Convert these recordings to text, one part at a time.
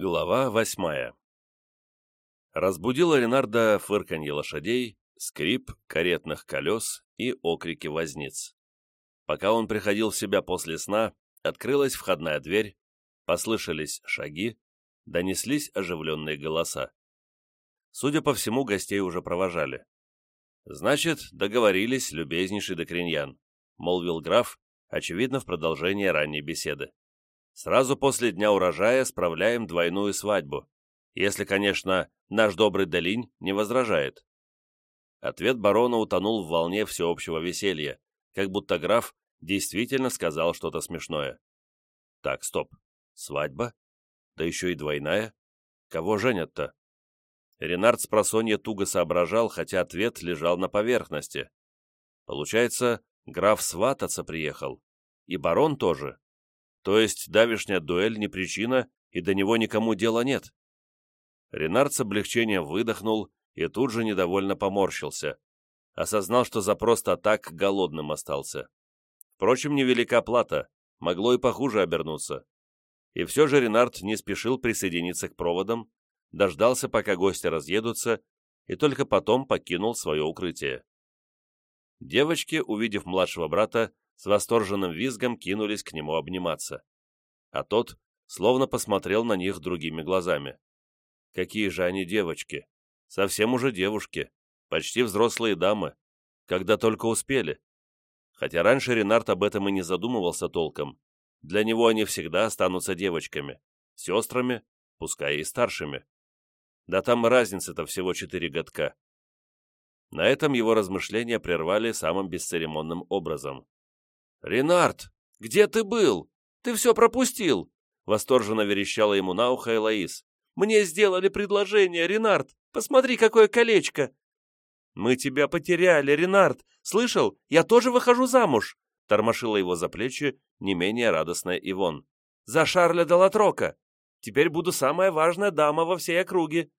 Глава восьмая Разбудило Ренарда фырканье лошадей, скрип каретных колес и окрики возниц. Пока он приходил в себя после сна, открылась входная дверь, послышались шаги, донеслись оживленные голоса. Судя по всему, гостей уже провожали. «Значит, договорились, любезнейший Докриньян», — молвил граф, очевидно, в продолжении ранней беседы. Сразу после дня урожая справляем двойную свадьбу, если, конечно, наш добрый Делинь не возражает. Ответ барона утонул в волне всеобщего веселья, как будто граф действительно сказал что-то смешное. Так, стоп. Свадьба? Да еще и двойная? Кого женят-то? Ренард с просонья туго соображал, хотя ответ лежал на поверхности. Получается, граф свататься приехал. И барон тоже. То есть давишняя дуэль не причина, и до него никому дела нет. Ренард с облегчением выдохнул и тут же недовольно поморщился. Осознал, что за просто так голодным остался. Впрочем, невелика плата, могло и похуже обернуться. И все же Ренард не спешил присоединиться к проводам, дождался, пока гости разъедутся, и только потом покинул свое укрытие. Девочки, увидев младшего брата, с восторженным визгом кинулись к нему обниматься. А тот словно посмотрел на них другими глазами. Какие же они девочки! Совсем уже девушки, почти взрослые дамы, когда только успели. Хотя раньше Ренард об этом и не задумывался толком. Для него они всегда останутся девочками, сестрами, пускай и старшими. Да там разница-то всего четыре годка. На этом его размышления прервали самым бесцеремонным образом. «Ренард, где ты был? Ты все пропустил!» Восторженно верещала ему на ухо Элоиз. «Мне сделали предложение, Ренард! Посмотри, какое колечко!» «Мы тебя потеряли, Ренард! Слышал? Я тоже выхожу замуж!» Тормошила его за плечи не менее радостная Ивон. «За Шарля де Латрока! Теперь буду самая важная дама во всей округе!»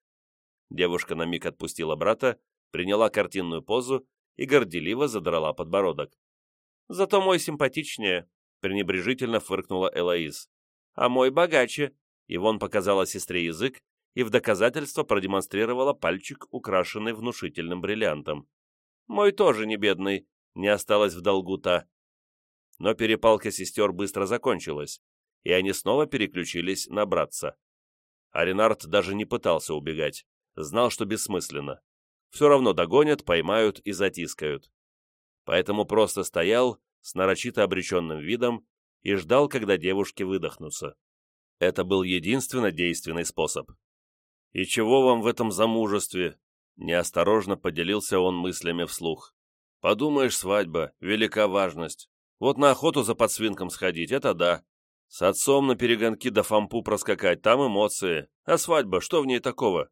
Девушка на миг отпустила брата, приняла картинную позу и горделиво задрала подбородок. Зато мой симпатичнее», — пренебрежительно фыркнула Элоиз. «А мой богаче», — Ивон показала сестре язык и в доказательство продемонстрировала пальчик, украшенный внушительным бриллиантом. «Мой тоже не бедный, не осталось в долгу та». Но перепалка сестер быстро закончилась, и они снова переключились на братца. Аринард даже не пытался убегать, знал, что бессмысленно. Все равно догонят, поймают и затискают поэтому просто стоял с нарочито обреченным видом и ждал, когда девушки выдохнутся. Это был единственно действенный способ. «И чего вам в этом замужестве?» Неосторожно поделился он мыслями вслух. «Подумаешь, свадьба, велика важность. Вот на охоту за подсвинком сходить, это да. С отцом на перегонки до фампу проскакать, там эмоции. А свадьба, что в ней такого?»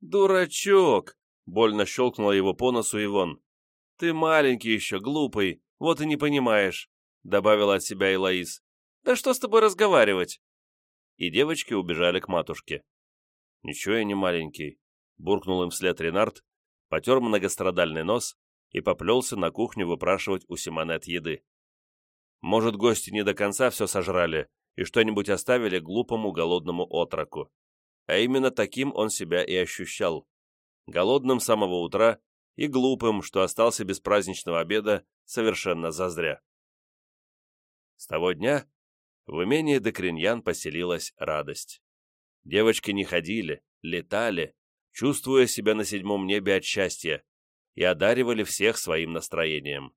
«Дурачок!» — больно щелкнула его по носу Ивон. «Ты маленький еще, глупый, вот и не понимаешь», — добавила от себя Элоиз. «Да что с тобой разговаривать?» И девочки убежали к матушке. «Ничего я не маленький», — буркнул им вслед Ренард, потер многострадальный нос и поплелся на кухню выпрашивать у Симонет еды. Может, гости не до конца все сожрали и что-нибудь оставили глупому голодному отроку. А именно таким он себя и ощущал. Голодным с самого утра и глупым, что остался без праздничного обеда совершенно зазря. С того дня в имении Декриньян поселилась радость. Девочки не ходили, летали, чувствуя себя на седьмом небе от счастья, и одаривали всех своим настроением.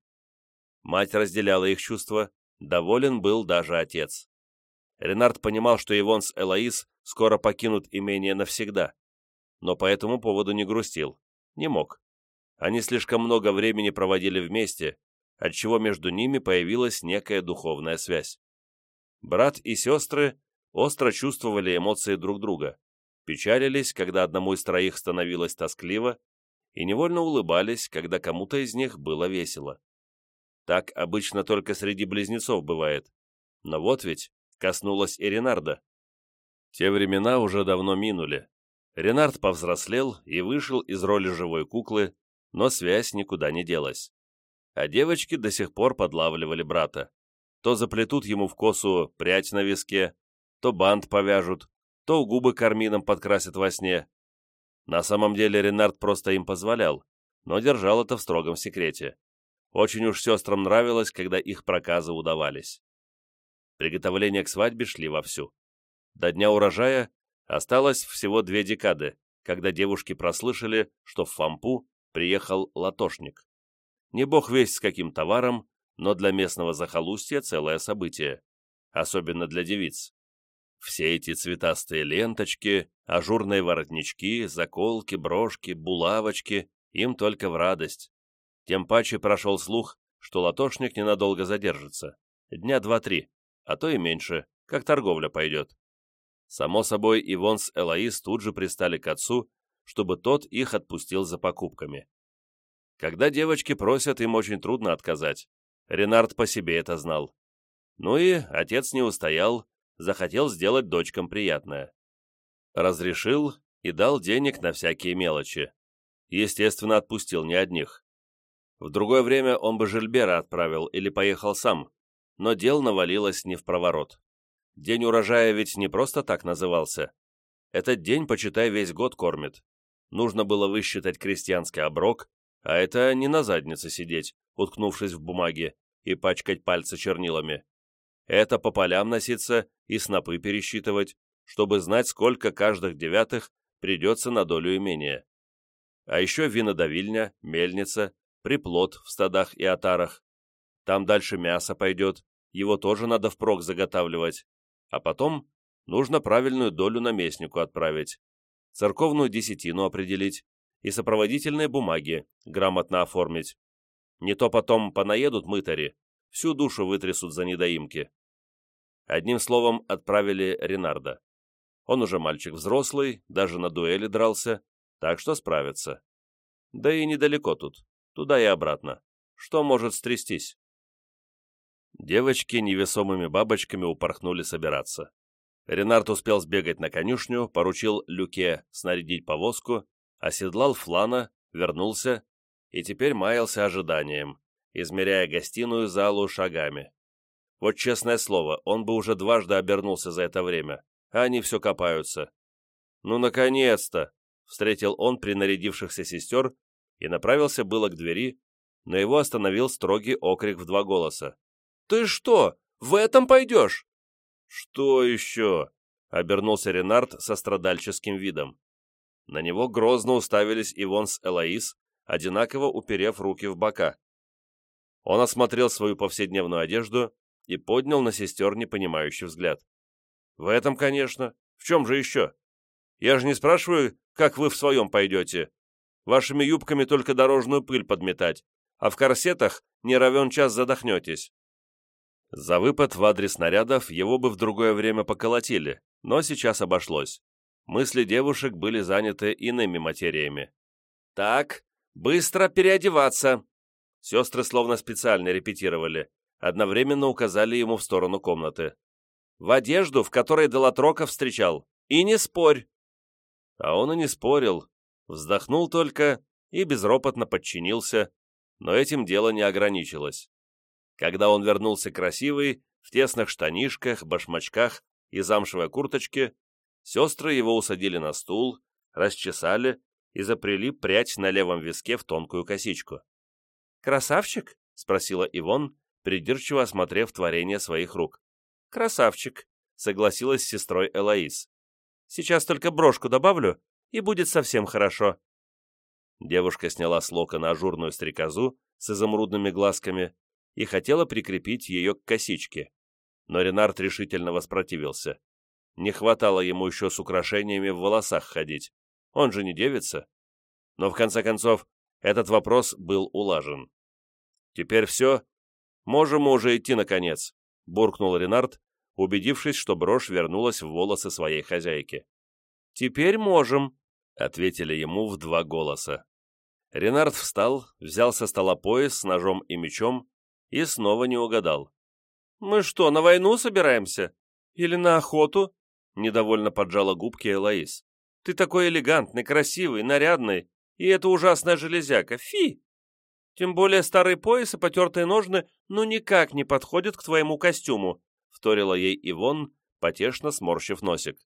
Мать разделяла их чувства, доволен был даже отец. Ренард понимал, что Ивон с Элоиз скоро покинут имение навсегда, но по этому поводу не грустил, не мог. Они слишком много времени проводили вместе, отчего между ними появилась некая духовная связь. Брат и сестры остро чувствовали эмоции друг друга, печалились, когда одному из троих становилось тоскливо, и невольно улыбались, когда кому-то из них было весело. Так обычно только среди близнецов бывает. Но вот ведь коснулась и Ренарда. Те времена уже давно минули. Ренард повзрослел и вышел из роли живой куклы, но связь никуда не делась. А девочки до сих пор подлавливали брата. То заплетут ему в косу прядь на виске, то бант повяжут, то губы кармином подкрасит во сне. На самом деле Ренард просто им позволял, но держал это в строгом секрете. Очень уж сестрам нравилось, когда их проказы удавались. Приготовления к свадьбе шли вовсю. До дня урожая осталось всего две декады, когда девушки прослышали, что в Фампу приехал латошник. Не бог весть с каким товаром, но для местного захолустья целое событие, особенно для девиц. Все эти цветастые ленточки, ажурные воротнички, заколки, брошки, булавочки им только в радость. Тем паче прошел слух, что латошник ненадолго задержится. Дня два-три, а то и меньше, как торговля пойдет. Само собой, Ивон с Элоиз тут же пристали к отцу, чтобы тот их отпустил за покупками. Когда девочки просят, им очень трудно отказать. Ренард по себе это знал. Ну и отец не устоял, захотел сделать дочкам приятное. Разрешил и дал денег на всякие мелочи. Естественно, отпустил не одних. В другое время он бы Жильбера отправил или поехал сам, но дел навалилось не в проворот. День урожая ведь не просто так назывался. Этот день, почитай, весь год кормит. Нужно было высчитать крестьянский оброк, а это не на заднице сидеть, уткнувшись в бумаге, и пачкать пальцы чернилами. Это по полям носиться и снопы пересчитывать, чтобы знать, сколько каждых девятых придется на долю имения. А еще винодавильня, мельница, приплод в стадах и отарах. Там дальше мясо пойдет, его тоже надо впрок заготавливать. А потом нужно правильную долю наместнику отправить, церковную десятину определить, и сопроводительные бумаги грамотно оформить. Не то потом понаедут мытари, всю душу вытрясут за недоимки. Одним словом, отправили Ренарда. Он уже мальчик взрослый, даже на дуэли дрался, так что справится. Да и недалеко тут, туда и обратно. Что может стрястись? Девочки невесомыми бабочками упорхнули собираться. Ренард успел сбегать на конюшню, поручил Люке снарядить повозку оседлал флана, вернулся и теперь маялся ожиданием, измеряя гостиную залу шагами. Вот честное слово, он бы уже дважды обернулся за это время, а они все копаются. «Ну, наконец-то!» — встретил он принарядившихся сестер и направился было к двери, но его остановил строгий окрик в два голоса. «Ты что, в этом пойдешь?» «Что еще?» — обернулся Ренард со страдальческим видом. На него грозно уставились Ивон с Элоиз, одинаково уперев руки в бока. Он осмотрел свою повседневную одежду и поднял на сестер непонимающий взгляд. «В этом, конечно. В чем же еще? Я же не спрашиваю, как вы в своем пойдете. Вашими юбками только дорожную пыль подметать, а в корсетах не равен час задохнетесь». За выпад в адрес снарядов его бы в другое время поколотили, но сейчас обошлось мысли девушек были заняты иными материями. «Так, быстро переодеваться!» Сестры словно специально репетировали, одновременно указали ему в сторону комнаты. «В одежду, в которой Делатроков встречал, и не спорь!» А он и не спорил, вздохнул только и безропотно подчинился, но этим дело не ограничилось. Когда он вернулся красивый, в тесных штанишках, башмачках и замшевой курточке, Сестры его усадили на стул, расчесали и запрели прядь на левом виске в тонкую косичку. «Красавчик?» — спросила Ивон, придирчиво осмотрев творение своих рук. «Красавчик», — согласилась с сестрой Элоиз. «Сейчас только брошку добавлю, и будет совсем хорошо». Девушка сняла с локона ажурную стрекозу с изумрудными глазками и хотела прикрепить ее к косичке, но Ренард решительно воспротивился. Не хватало ему еще с украшениями в волосах ходить. Он же не девица. Но в конце концов, этот вопрос был улажен. «Теперь все? Можем уже идти, наконец», — буркнул Ренард, убедившись, что брошь вернулась в волосы своей хозяйки. «Теперь можем», — ответили ему в два голоса. Ренард встал, взял со стола пояс с ножом и мечом и снова не угадал. «Мы что, на войну собираемся? Или на охоту?» Недовольно поджала губки Элоиз. «Ты такой элегантный, красивый, нарядный, и это ужасная железяка. Фи! Тем более старый пояс и потертые ножны ну никак не подходят к твоему костюму», вторила ей Ивон, потешно сморщив носик.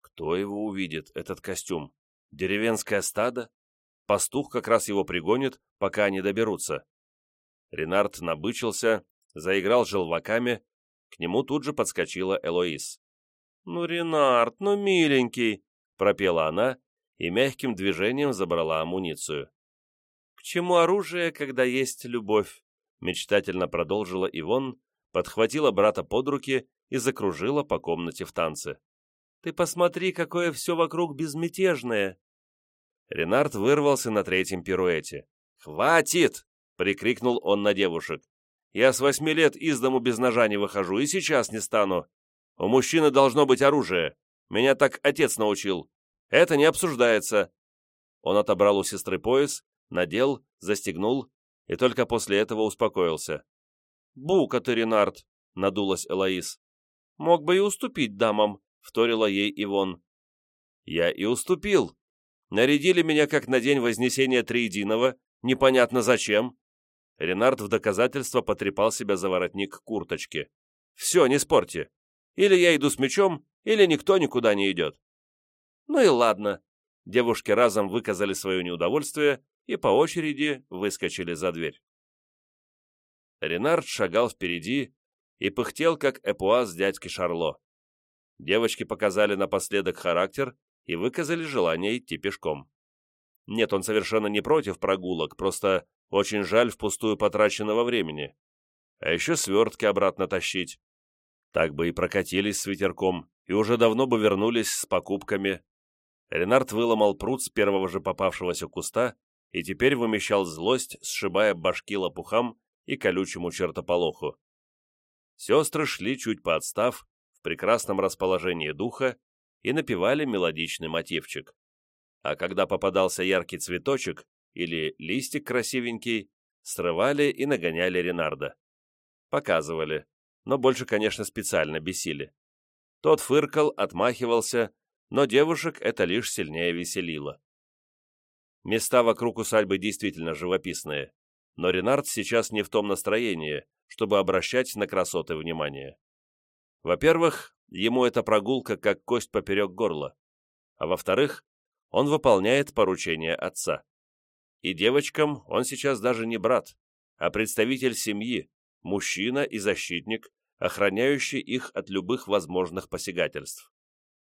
Кто его увидит, этот костюм? Деревенское стадо? Пастух как раз его пригонит, пока они доберутся. Ренард набычился, заиграл желваками, к нему тут же подскочила Элоиз. «Ну, Ренард, ну, миленький!» — пропела она и мягким движением забрала амуницию. «К чему оружие, когда есть любовь?» — мечтательно продолжила Ивон, подхватила брата под руки и закружила по комнате в танце. «Ты посмотри, какое все вокруг безмятежное!» Ренард вырвался на третьем пируэте. «Хватит!» — прикрикнул он на девушек. «Я с восьми лет из дому без ножа не выхожу и сейчас не стану. У мужчины должно быть оружие. Меня так отец научил. Это не обсуждается». Он отобрал у сестры пояс, надел, застегнул и только после этого успокоился. «Бука ты, Ренард!» — надулась Элоиз. «Мог бы и уступить дамам», — вторила ей Ивон. «Я и уступил. Нарядили меня как на день Вознесения Триединого, непонятно зачем». Ренард в доказательство потрепал себя за воротник курточки. «Все, не спорьте. Или я иду с мечом, или никто никуда не идет». «Ну и ладно». Девушки разом выказали свое неудовольствие и по очереди выскочили за дверь. Ренард шагал впереди и пыхтел, как эпуаз дядьки Шарло. Девочки показали напоследок характер и выказали желание идти пешком. Нет, он совершенно не против прогулок, просто очень жаль впустую потраченного времени. А еще свертки обратно тащить. Так бы и прокатились с ветерком, и уже давно бы вернулись с покупками. Ренард выломал пруд с первого же попавшегося куста и теперь вымещал злость, сшибая башки лопухам и колючему чертополоху. Сестры шли чуть поотстав, в прекрасном расположении духа, и напевали мелодичный мотивчик. А когда попадался яркий цветочек или листик красивенький, срывали и нагоняли Ренарда. Показывали, но больше, конечно, специально бесили. Тот фыркал, отмахивался, но девушек это лишь сильнее веселило. Места вокруг усадьбы действительно живописные, но Ренард сейчас не в том настроении, чтобы обращать на красоты внимание. Во-первых, ему эта прогулка как кость поперек горла, а во-вторых, он выполняет поручение отца. И девочкам он сейчас даже не брат, а представитель семьи, мужчина и защитник, охраняющий их от любых возможных посягательств.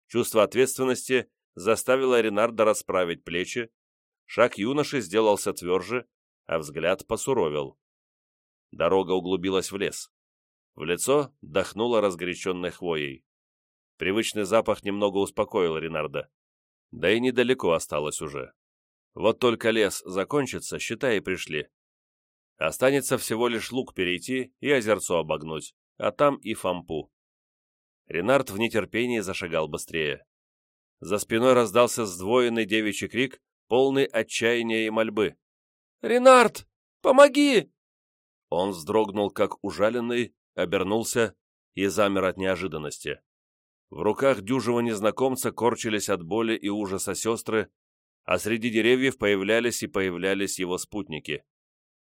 Чувство ответственности заставило Ренарда расправить плечи, Шаг юноши сделался тверже, а взгляд посуровил. Дорога углубилась в лес. В лицо дохнуло разгоряченной хвоей. Привычный запах немного успокоил Ренарда. Да и недалеко осталось уже. Вот только лес закончится, считай, и пришли. Останется всего лишь луг перейти и озерцо обогнуть, а там и фампу. Ренард в нетерпении зашагал быстрее. За спиной раздался сдвоенный девичий крик, полный отчаяния и мольбы. «Ренард, помоги!» Он вздрогнул, как ужаленный, обернулся и замер от неожиданности. В руках дюжего незнакомца корчились от боли и ужаса сестры, а среди деревьев появлялись и появлялись его спутники.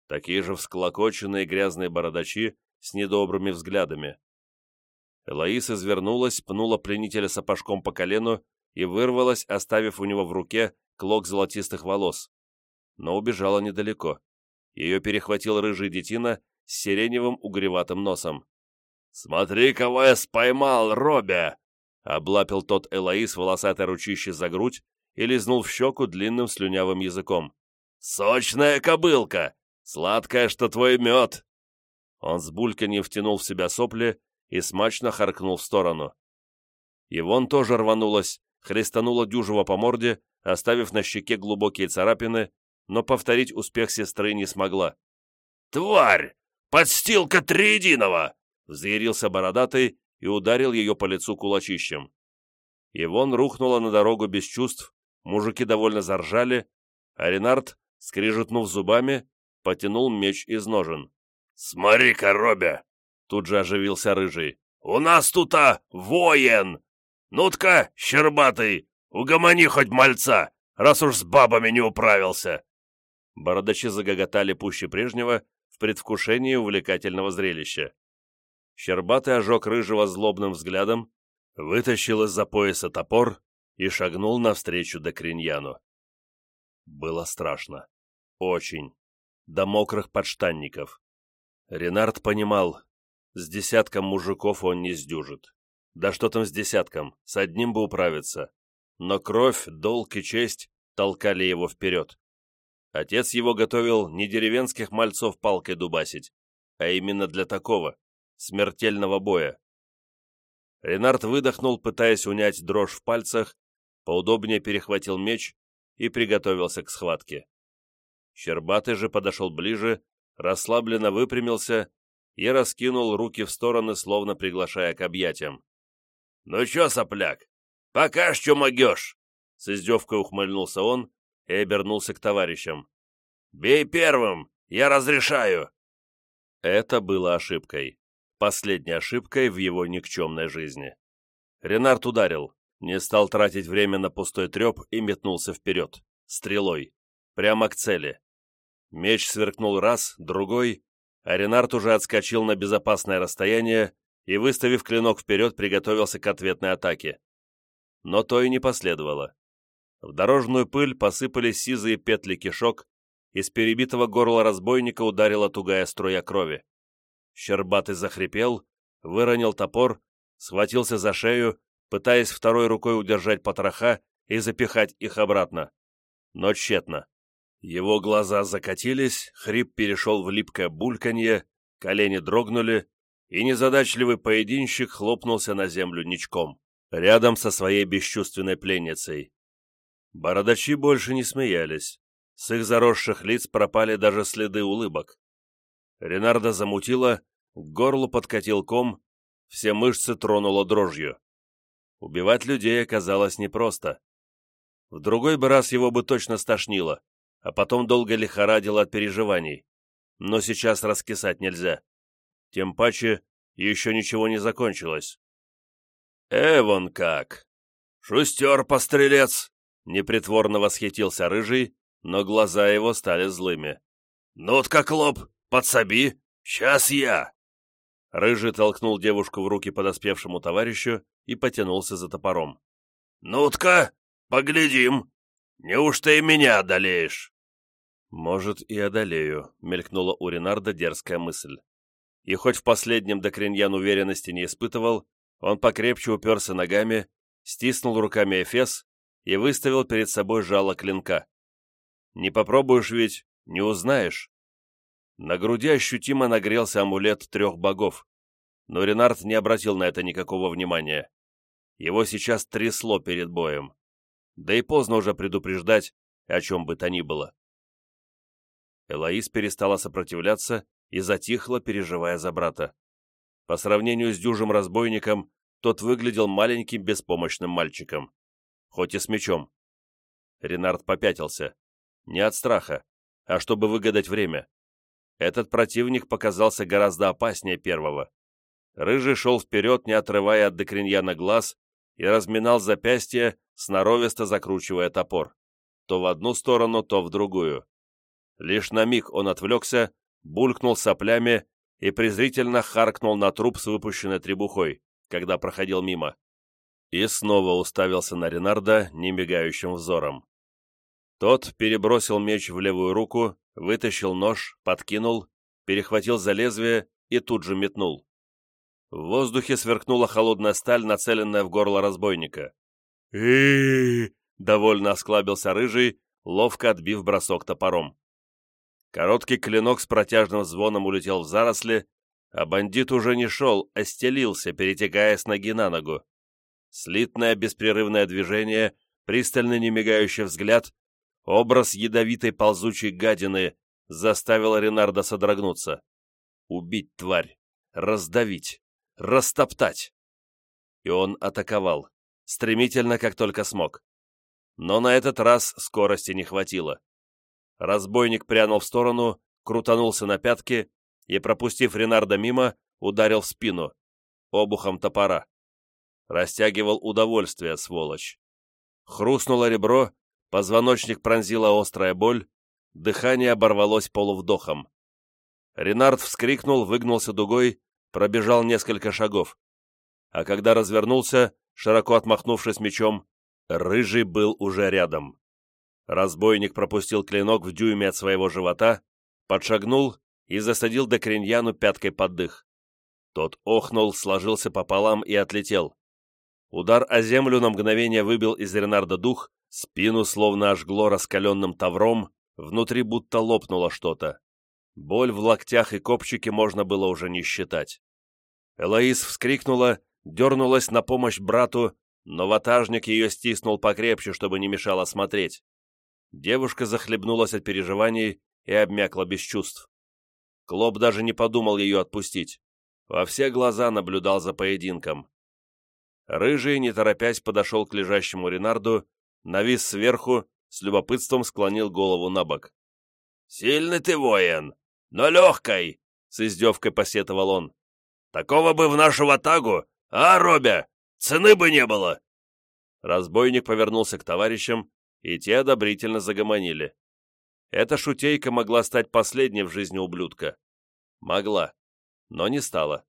Такие же всклокоченные грязные бородачи с недобрыми взглядами. Элоиз извернулась, пнула пленителя сапожком по колену и вырвалась, оставив у него в руке клок золотистых волос. Но убежала недалеко. Ее перехватил рыжий детина с сиреневым угреватым носом. «Смотри, кого я споймал, Робя!» Облапил тот Элоиз волосатой ручище за грудь и лизнул в щеку длинным слюнявым языком. «Сочная кобылка! Сладкая, что твой мед!» Он с бульканьем втянул в себя сопли и смачно харкнул в сторону. Ивон тоже рванулась, хлестанула дюжего по морде, оставив на щеке глубокие царапины, но повторить успех сестры не смогла. «Тварь! Подстилка триединого!» — взъярился бородатый и ударил ее по лицу кулачищем. Ивон рухнула на дорогу без чувств, мужики довольно заржали, а Ренард, скрижетнув зубами, потянул меч из ножен. «Смотри-ка, Робя!» — тут же оживился Рыжий. «У нас тут-а воин! Ну-тка, щербатый, Угомони хоть мальца, раз уж с бабами не управился!» Бородачи загоготали пуще прежнего в предвкушении увлекательного зрелища. Щербатый ожег рыжего злобным взглядом, вытащил из-за пояса топор и шагнул навстречу Докриньяну. Было страшно. Очень. До мокрых подштанников. Ренард понимал, с десятком мужиков он не сдюжит. Да что там с десятком, с одним бы управиться. Но кровь, долг и честь толкали его вперед. Отец его готовил не деревенских мальцов палкой дубасить, а именно для такого, смертельного боя. Ренард выдохнул, пытаясь унять дрожь в пальцах, поудобнее перехватил меч и приготовился к схватке. Щербатый же подошел ближе, расслабленно выпрямился и раскинул руки в стороны, словно приглашая к объятиям. «Ну чё, сопляк, пока что могёшь!» С издевкой ухмыльнулся он и обернулся к товарищам. «Бей первым! Я разрешаю!» Это было ошибкой. Последней ошибкой в его никчемной жизни. Ренард ударил, не стал тратить время на пустой треп и метнулся вперед, стрелой, прямо к цели. Меч сверкнул раз, другой, а Ренард уже отскочил на безопасное расстояние и, выставив клинок вперед, приготовился к ответной атаке. Но то и не последовало. В дорожную пыль посыпались сизые петли кишок, из перебитого горла разбойника ударила тугая струя крови. Щербатый захрипел, выронил топор, схватился за шею, пытаясь второй рукой удержать потроха и запихать их обратно. Но тщетно. Его глаза закатились, хрип перешел в липкое бульканье, колени дрогнули, и незадачливый поединщик хлопнулся на землю ничком, рядом со своей бесчувственной пленницей. Бородачи больше не смеялись. С их заросших лиц пропали даже следы улыбок. Ренарда замутила, к горлу подкатил ком, все мышцы тронуло дрожью. Убивать людей оказалось непросто. В другой бы раз его бы точно стошнило, а потом долго лихорадило от переживаний. Но сейчас раскисать нельзя. Тем паче, еще ничего не закончилось. «Эвон как! Шустер, пострелец!» Непритворно восхитился Рыжий, но глаза его стали злыми. «Ну-тка, Клоп, подсоби! Сейчас я!» Рыжий толкнул девушку в руки подоспевшему товарищу и потянулся за топором. «Ну-тка, поглядим! Неужто и меня одолеешь?» «Может, и одолею», — мелькнула у Ренарда дерзкая мысль. И хоть в последнем Докриньян уверенности не испытывал, он покрепче уперся ногами, стиснул руками Эфес и выставил перед собой жало клинка. «Не попробуешь ведь, не узнаешь». На груди ощутимо нагрелся амулет трех богов, но Ренард не обратил на это никакого внимания. Его сейчас трясло перед боем. Да и поздно уже предупреждать, о чем бы то ни было. Элоиз перестала сопротивляться и затихла, переживая за брата. По сравнению с дюжим разбойником, тот выглядел маленьким беспомощным мальчиком, хоть и с мечом. Ренард попятился. Не от страха, а чтобы выгадать время. Этот противник показался гораздо опаснее первого. Рыжий шел вперед, не отрывая от Декриньяна глаз, и разминал запястье, сноровисто закручивая топор. То в одну сторону, то в другую. Лишь на миг он отвлекся, булькнул соплями и презрительно харкнул на труп с выпущенной требухой, когда проходил мимо. И снова уставился на Ренарда немигающим взором. Тот перебросил меч в левую руку, вытащил нож, подкинул, перехватил за лезвие и тут же метнул. В воздухе сверкнула холодная сталь, нацеленная в горло разбойника. и довольно осклабился рыжий, ловко отбив бросок топором. Короткий клинок с протяжным звоном улетел в заросли, а бандит уже не шел, а стелился, перетекая с ноги на ногу. Слитное беспрерывное движение, пристальный немигающий взгляд, образ ядовитой ползучей гадины заставил Ренарда содрогнуться. Убить тварь, раздавить, растоптать. И он атаковал, стремительно, как только смог. Но на этот раз скорости не хватило. Разбойник прянул в сторону, крутанулся на пятки и, пропустив Ренарда мимо, ударил в спину, обухом топора. Растягивал удовольствие, сволочь. Хрустнуло ребро, позвоночник пронзила острая боль, дыхание оборвалось полувдохом. Ренард вскрикнул, выгнулся дугой пробежал несколько шагов, а когда развернулся, широко отмахнувшись мечом, Рыжий был уже рядом. Разбойник пропустил клинок в дюйме от своего живота, подшагнул и засадил Докриньяну пяткой под дых. Тот охнул, сложился пополам и отлетел. Удар о землю на мгновение выбил из Ренарда дух, спину словно ожгло раскаленным тавром, внутри будто лопнуло что-то. Боль в локтях и копчике можно было уже не считать. Элоиз вскрикнула, дернулась на помощь брату, но ватажник ее стиснул покрепче, чтобы не мешало смотреть. Девушка захлебнулась от переживаний и обмякла без чувств. Клоп даже не подумал ее отпустить. Во все глаза наблюдал за поединком. Рыжий, не торопясь, подошел к лежащему Ренарду, навис сверху, с любопытством склонил голову на бок. «Сильный ты воин, но легкой!» — с издевкой посетовал он. «Такого бы в нашу ватагу, а, Робя, цены бы не было!» Разбойник повернулся к товарищам, и те одобрительно загомонили. Эта шутейка могла стать последней в жизни ублюдка. Могла, но не стала.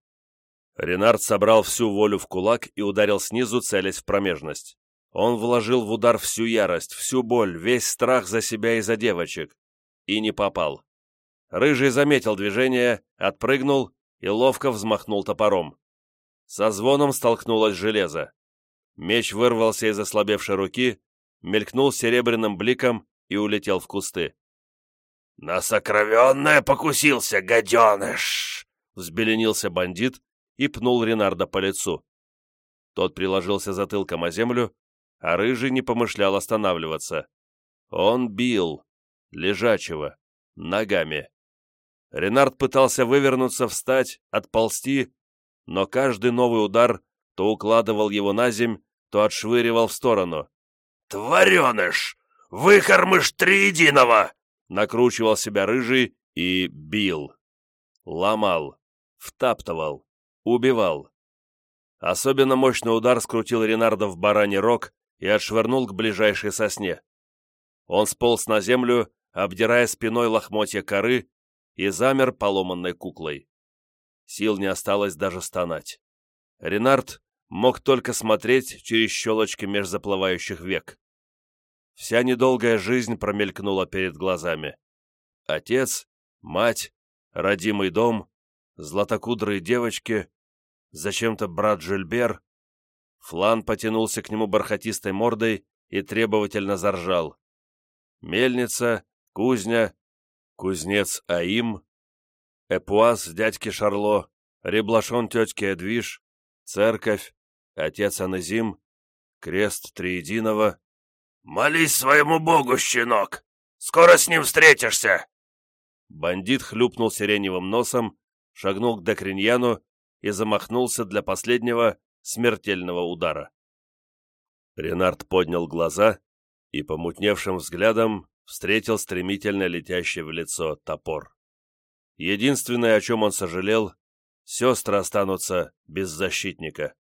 Ренард собрал всю волю в кулак и ударил снизу, целясь в промежность. Он вложил в удар всю ярость, всю боль, весь страх за себя и за девочек. И не попал. Рыжий заметил движение, отпрыгнул и ловко взмахнул топором. Со звоном столкнулось железо. Меч вырвался из ослабевшей руки, мелькнул серебряным бликом и улетел в кусты. «На сокровенное покусился, гаденыш!» взбеленился бандит и пнул Ренарда по лицу. Тот приложился затылком о землю, а Рыжий не помышлял останавливаться. Он бил, лежачего, ногами. Ренард пытался вывернуться, встать, отползти, но каждый новый удар то укладывал его на земь, то отшвыривал в сторону. «Твареныш! Выкормыш триединого!» Накручивал себя рыжий и бил. Ломал, втаптывал, убивал. Особенно мощный удар скрутил Ренарда в бараний рог и отшвырнул к ближайшей сосне. Он сполз на землю, обдирая спиной лохмотья коры, и замер поломанной куклой. Сил не осталось даже стонать. Ренард мог только смотреть через щелочки меж заплывающих век. Вся недолгая жизнь промелькнула перед глазами. Отец, мать, родимый дом, златокудрые девочки, зачем-то брат Жильбер. Флан потянулся к нему бархатистой мордой и требовательно заржал. Мельница, кузня, кузнец Аим, эпуаз дядьки Шарло, реблашон тетки Эдвиш, церковь, отец Аназим, крест Триединого. «Молись своему богу, щенок! Скоро с ним встретишься!» Бандит хлюпнул сиреневым носом, шагнул к Декриньяну и замахнулся для последнего смертельного удара. Ренард поднял глаза и помутневшим взглядом встретил стремительно летящий в лицо топор. Единственное, о чем он сожалел, сестры останутся без защитника.